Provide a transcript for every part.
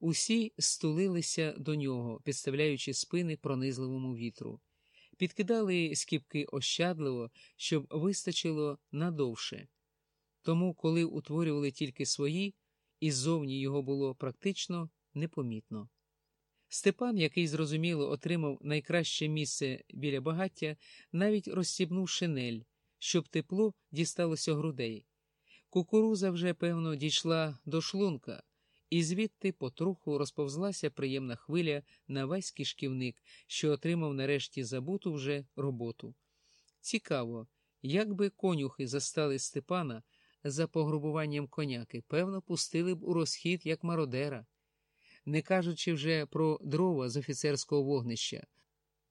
Усі стулилися до нього, підставляючи спини пронизливому вітру, підкидали скіпки ощадливо, щоб вистачило надовше. Тому, коли утворювали тільки свої, і ззовні його було практично непомітно. Степан, який зрозуміло отримав найкраще місце біля багаття, навіть розстібнув шинель, щоб тепло дісталося грудей. Кукуруза вже, певно, дійшла до шлунка, і звідти потроху розповзлася приємна хвиля на весь кишківник, що отримав нарешті забуту вже роботу. Цікаво, як би конюхи застали Степана за погрубуванням коняки, певно, пустили б у розхід як мародера, не кажучи вже про дрова з офіцерського вогнища.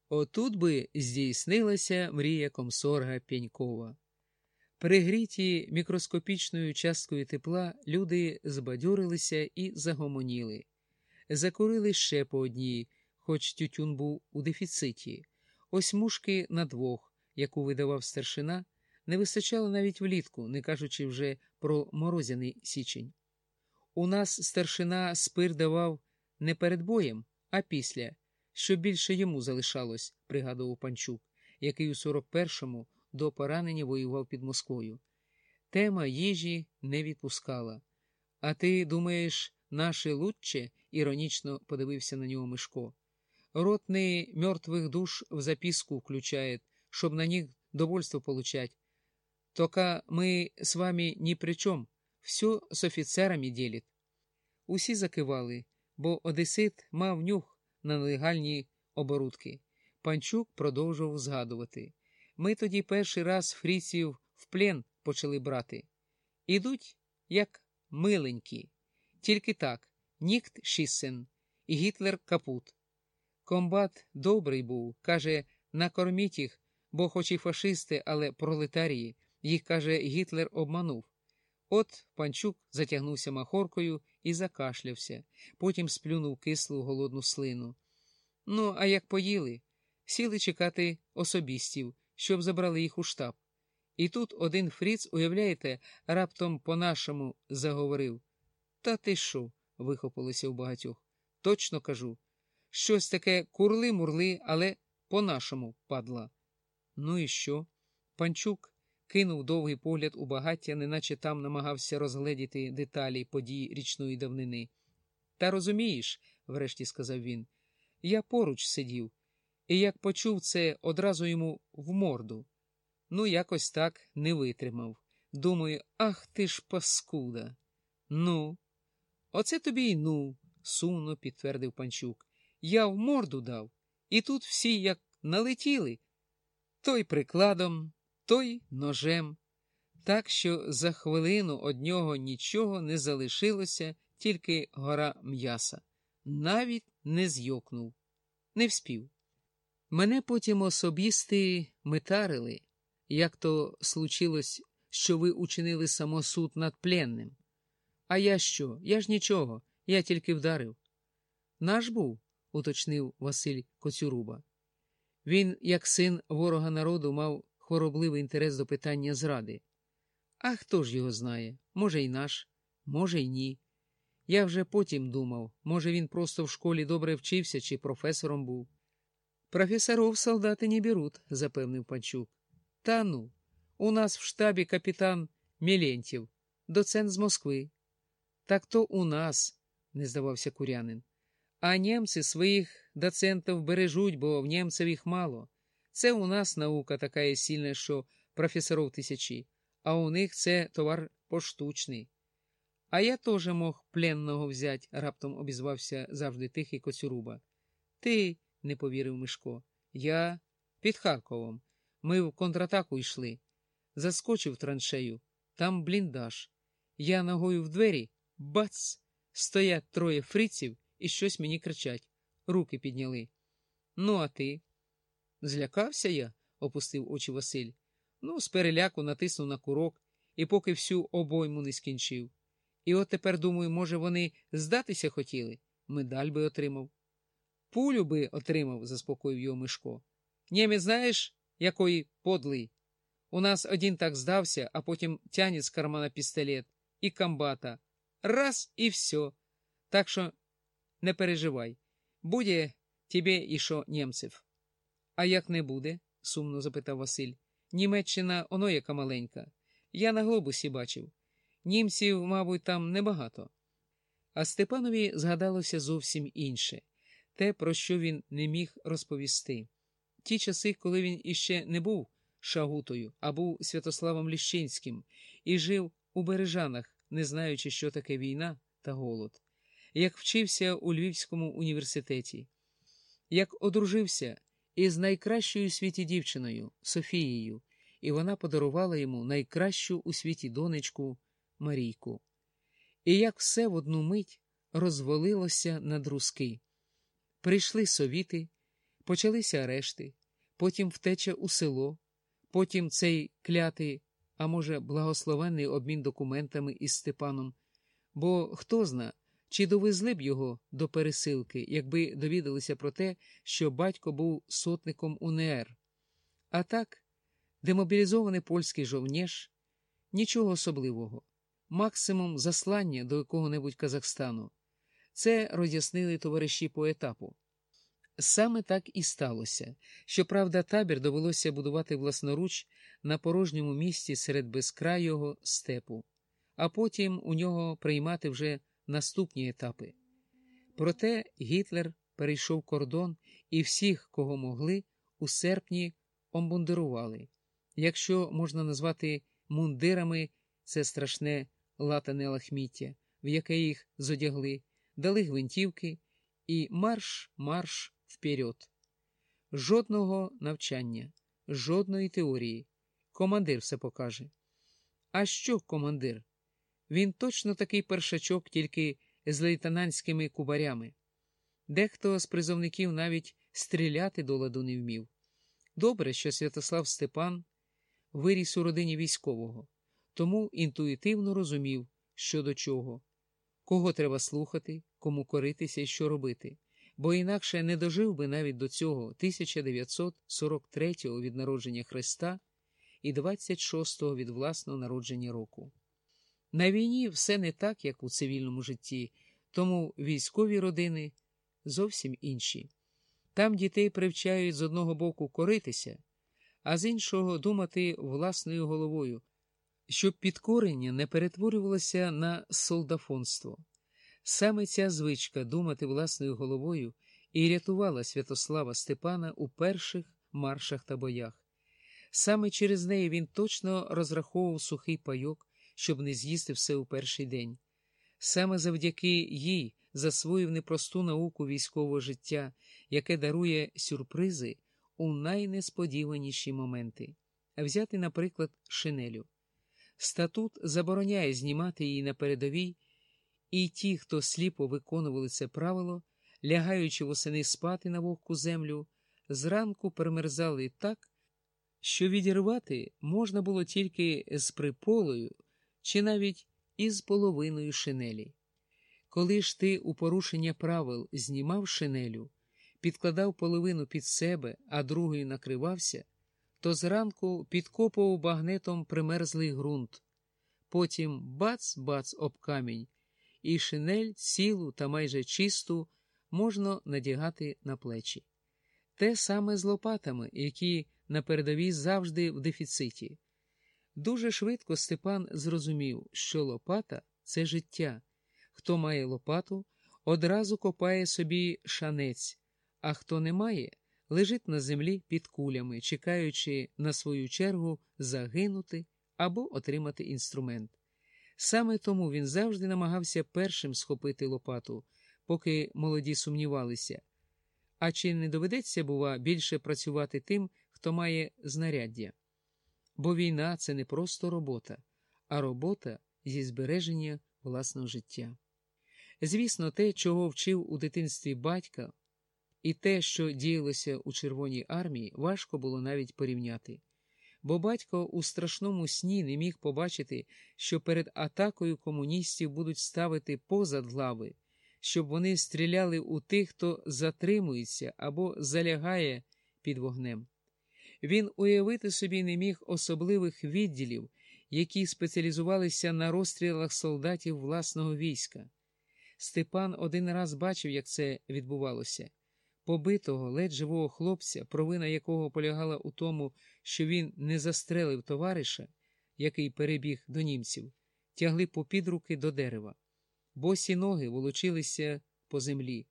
Отут би здійснилася мрія комсорга Пенькова. Пригріті мікроскопічною часткою тепла, люди збадьорилися і загомоніли. Закурили ще по одній, хоч тютюн був у дефіциті. Ось мушки на двох, яку видавав старшина, не вистачало навіть влітку, не кажучи вже про морозяний січень. У нас старшина спир давав не перед боєм, а після, що більше йому залишалось, пригадував панчук, який у 41-му до поранення воював під Москвою. Тема їжі не відпускала. А ти думаєш, наші лучче? іронічно подивився на нього Мишко. Ротний мертвих душ в записку включает, щоб на них довольство получать. Только мы с вами ни при чем, все с офіцерами ділить. Усі закивали, бо Одесит мав нюх на нелегальні оборудки. Панчук продовжував згадувати. Ми тоді перший раз фріців в плен почали брати. Ідуть, як миленькі, тільки так, nicht schießen, і Гітлер капут. Комбат добрий був, каже, накорміть їх, бо хоч і фашисти, але пролетарії, їх, каже, Гітлер обманув. От панчук затягнувся махоркою і закашлявся, потім сплюнув кислу голодну слину. Ну, а як поїли, сіли чекати особістів щоб забрали їх у штаб. І тут один Фріц, уявляєте, раптом по-нашому заговорив. Та ти що? вихопилося у багатьох. Точно кажу. Щось таке курли-мурли, але по-нашому падла. Ну і що? Панчук кинув довгий погляд у багаття, неначе там намагався розгледіти деталі подій річної давнини. Та розумієш, врешті сказав він, я поруч сидів. І як почув це, одразу йому в морду. Ну, якось так не витримав. Думаю, ах ти ж паскуда. Ну, оце тобі й ну, сумно підтвердив панчук. Я в морду дав, і тут всі як налетіли. Той прикладом, той ножем. Так що за хвилину од нього нічого не залишилося, тільки гора м'яса. Навіть не зйокнув, не вспів. Мене потім особісти метарили, як то случилось, що ви учинили самосуд над пленним. А я що? Я ж нічого, я тільки вдарив. Наш був, уточнив Василь Коцюруба. Він, як син ворога народу, мав хворобливий інтерес до питання зради. А хто ж його знає? Може, й наш, може, й ні. Я вже потім думав, може, він просто в школі добре вчився чи професором був. Профессоров солдаты не берут, запевнив Панчук. Та ну, у нас в штабі капітан Мелентьєв, доцент з Москви. Так то у нас, не здавався курянин. А німці своїх доцентів бережуть, бо в німців їх мало. Це у нас наука така сильна, що професоров тисячі, а у них це товар поштучний. А я теж мог пленного взять, раптом обізвався завжди тихий коцюруба. Ти не повірив Мишко. Я під Харковом. Ми в контратаку йшли. Заскочив траншею, там бліндаж. Я ногою в двері, бац! Стоять троє фриців і щось мені кричать. Руки підняли. Ну, а ти? Злякався я, опустив очі Василь. Ну, з переляку натиснув на курок і поки всю обойму не скінчив. І от тепер, думаю, може, вони здатися хотіли, медаль би отримав. Пулю би отримав, заспокоїв його Мишко. Німець знаєш, який подлий. У нас один так здався, а потім тянет з кармана пістолет і комбата. Раз і все. Так що Не переживай. Буде тебе ішо німців. А як не буде? сумно запитав Василь. Німеччина оно яка маленька. Я на глобусі бачив. Німців, мабуть, там небагато. А Степанові згадалося зовсім інше те, про що він не міг розповісти. Ті часи, коли він іще не був Шагутою, а був Святославом Ліщинським і жив у Бережанах, не знаючи, що таке війна та голод, як вчився у Львівському університеті, як одружився із найкращою у світі дівчиною Софією, і вона подарувала йому найкращу у світі донечку Марійку. І як все в одну мить розвалилося на друзки. Прийшли совіти, почалися арешти, потім втеча у село, потім цей клятий, а може, благословенний обмін документами із Степаном. Бо хто зна, чи довезли б його до пересилки, якби довідалися про те, що батько був сотником УНР. А так, демобілізований польський жовніш, нічого особливого, максимум заслання до якого-небудь Казахстану. Це роз'яснили товариші по етапу. Саме так і сталося. Щоправда, табір довелося будувати власноруч на порожньому місці серед безкрайого степу, а потім у нього приймати вже наступні етапи. Проте Гітлер перейшов кордон і всіх, кого могли, у серпні омбундирували. Якщо можна назвати мундирами це страшне латане лахміття, в яке їх зодягли, дали гвинтівки і марш, марш вперед. Жодного навчання, жодної теорії. Командир все покаже. А що командир? Він точно такий першачок, тільки з лейтенантськими кубарями. Дехто з призовників навіть стріляти до ладу не вмів. Добре, що Святослав Степан виріс у родині військового, тому інтуїтивно розумів, що до чого, кого треба слухати, кому коритися і що робити, бо інакше не дожив би навіть до цього 1943-го від народження Христа і 26-го від власного народження року. На війні все не так, як у цивільному житті, тому військові родини зовсім інші. Там дітей привчають з одного боку коритися, а з іншого думати власною головою, щоб підкорення не перетворювалося на солдафонство. Саме ця звичка думати власною головою і рятувала Святослава Степана у перших маршах та боях. Саме через неї він точно розраховував сухий пайок, щоб не з'їсти все у перший день. Саме завдяки їй засвоїв непросту науку військового життя, яке дарує сюрпризи у найнесподіваніші моменти. Взяти, наприклад, шинелю. Статут забороняє знімати її на передовій, і ті, хто сліпо виконували це правило, лягаючи восени спати на вогку землю, зранку перемерзали так, що відірвати можна було тільки з приполою чи навіть із половиною шинелі. Коли ж ти у порушення правил знімав шинелю, підкладав половину під себе, а другою накривався, то зранку підкопував багнетом примерзлий ґрунт, потім бац-бац об камінь, і шинель цілу та майже чисту можна надягати на плечі. Те саме з лопатами, які на передовій завжди в дефіциті. Дуже швидко Степан зрозумів, що лопата це життя. Хто має лопату, одразу копає собі шанець, а хто не має, лежить на землі під кулями, чекаючи на свою чергу загинути або отримати інструмент. Саме тому він завжди намагався першим схопити лопату, поки молоді сумнівалися. А чи не доведеться, бува, більше працювати тим, хто має знаряддя? Бо війна це не просто робота, а робота зі збереження власного життя. Звісно, те, чого вчив у дитинстві батька, і те, що діялося у Червоній армії, важко було навіть порівняти, бо батько у страшному сні не міг побачити, що перед атакою комуністів будуть ставити позад глави, щоб вони стріляли у тих, хто затримується або залягає під вогнем. Він уявити собі не міг особливих відділів, які спеціалізувалися на розстрілах солдатів власного війська. Степан один раз бачив, як це відбувалося. Побитого, ледь живого хлопця, провина якого полягала у тому, що він не застрелив товариша, який перебіг до німців, тягли попід руки до дерева. Босі ноги волочилися по землі.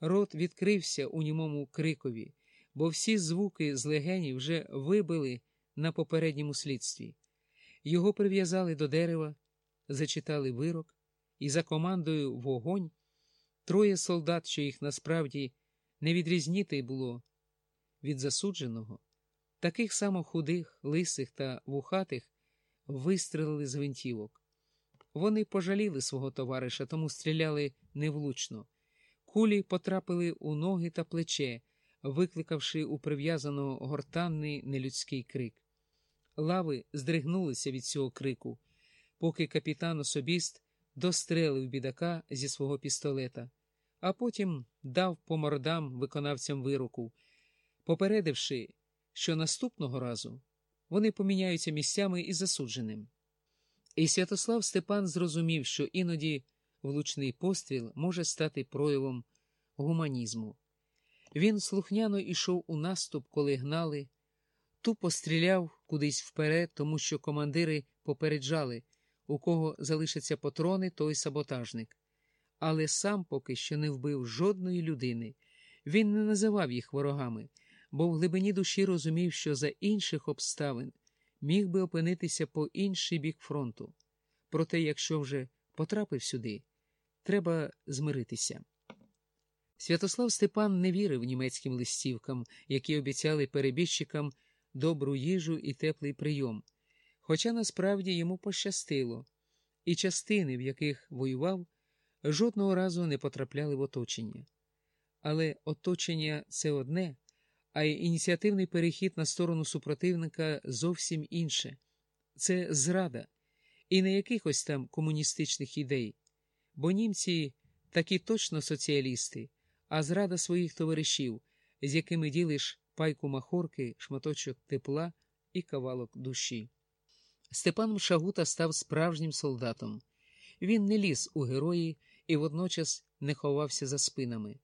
Рот відкрився у німому крикові, бо всі звуки з легенів вже вибили на попередньому слідстві. Його прив'язали до дерева, зачитали вирок, і за командою вогонь троє солдат, що їх насправді не відрізніти було від засудженого, таких само худих, лисих та вухатих вистрелили з гвинтівок. Вони пожаліли свого товариша, тому стріляли невлучно. Кулі потрапили у ноги та плече, викликавши у прив'язаного гортанний нелюдський крик. Лави здригнулися від цього крику, поки капітан особіст дострелив бідака зі свого пістолета, а потім дав по мордам виконавцям вироку, попередивши, що наступного разу вони поміняються місцями із засудженим. І Святослав Степан зрозумів, що іноді влучний постріл може стати проявом гуманізму. Він слухняно йшов у наступ, коли гнали, тупо стріляв кудись вперед, тому що командири попереджали, у кого залишаться патрони, той саботажник. Але сам поки що не вбив жодної людини. Він не називав їх ворогами, бо в глибині душі розумів, що за інших обставин міг би опинитися по інший бік фронту. Проте, якщо вже потрапив сюди, треба змиритися. Святослав Степан не вірив німецьким листівкам, які обіцяли перебіжчикам добру їжу і теплий прийом, хоча насправді йому пощастило, і частини, в яких воював, жодного разу не потрапляли в оточення. Але оточення це одне, а ініціативний перехід на сторону супротивника зовсім інше це зрада, і не якихось там комуністичних ідей, бо німці такі точно соціалісти, а зрада своїх товаришів, з якими ділиш пайку махорки, шматочок тепла і кавалок душі. Степан Шагута став справжнім солдатом. Він не ліз у герої і водночас не ховався за спинами.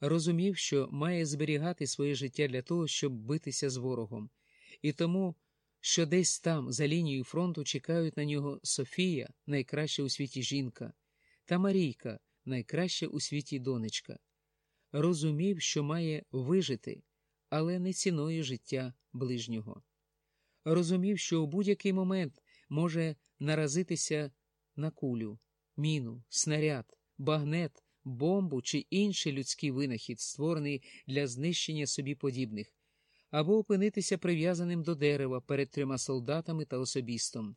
Розумів, що має зберігати своє життя для того, щоб битися з ворогом, і тому, що десь там, за лінією фронту, чекають на нього Софія, найкраща у світі жінка, та Марійка, найкраща у світі донечка. Розумів, що має вижити, але не ціною життя ближнього. Розумів, що у будь-який момент може наразитися на кулю, міну, снаряд, багнет, бомбу чи інший людський винахід, створений для знищення собі подібних, або опинитися прив'язаним до дерева перед трьома солдатами та особістом,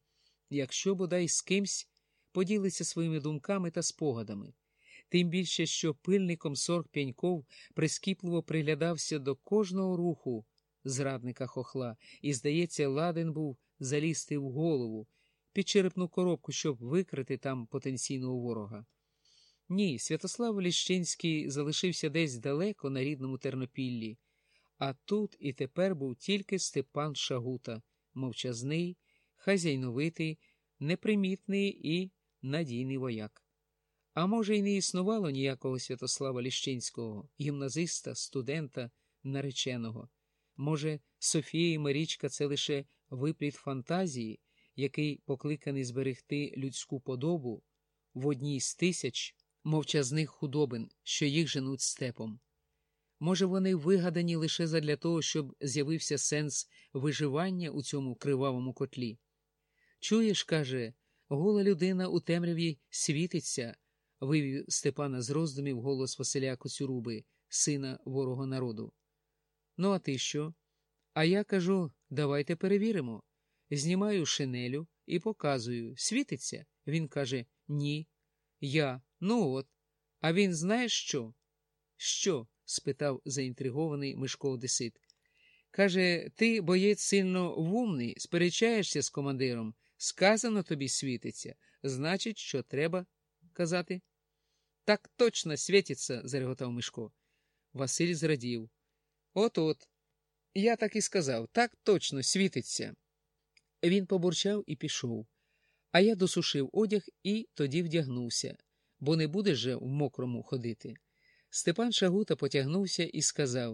якщо бодай з кимсь поділиться своїми думками та спогадами. Тим більше, що пильний комсорг Пяньков прискіпливо приглядався до кожного руху зрадника хохла, і, здається, ладен був залізти в голову, під черепну коробку, щоб викрити там потенційного ворога. Ні, Святослав Ліщинський залишився десь далеко на рідному Тернопіллі, а тут і тепер був тільки Степан Шагута, мовчазний, хазяйновитий, непримітний і надійний вояк. А може, й не існувало ніякого Святослава Ліщинського, гімназиста, студента, нареченого. Може, Софія і Марічка це лише випліт фантазії, який покликаний зберегти людську подобу в одній з тисяч мовчазних худобин, що їх женуть степом. Може, вони вигадані лише задля того, щоб з'явився сенс виживання у цьому кривавому котлі. Чуєш, каже, гола людина у темряві світиться, вивів Степана з роздумів голос Василя Коцюруби, сина ворога народу. Ну, а ти що? А я кажу, давайте перевіримо. Знімаю шинелю і показую. Світиться? Він каже Ні. Я. Ну от. А він знає що? Що? спитав заінтригований Мишко Одесит. Каже, ти, боєць, сильно вумний, сперечаєшся з командиром. Сказано тобі світиться. Значить, що треба казати? Так точно світиться, зареготав Мишко. Василь зрадів. От от. Я так і сказав, так точно світиться. Він побурчав і пішов, а я досушив одяг і тоді вдягнувся бо не будеш же в мокрому ходити. Степан Шагута потягнувся і сказав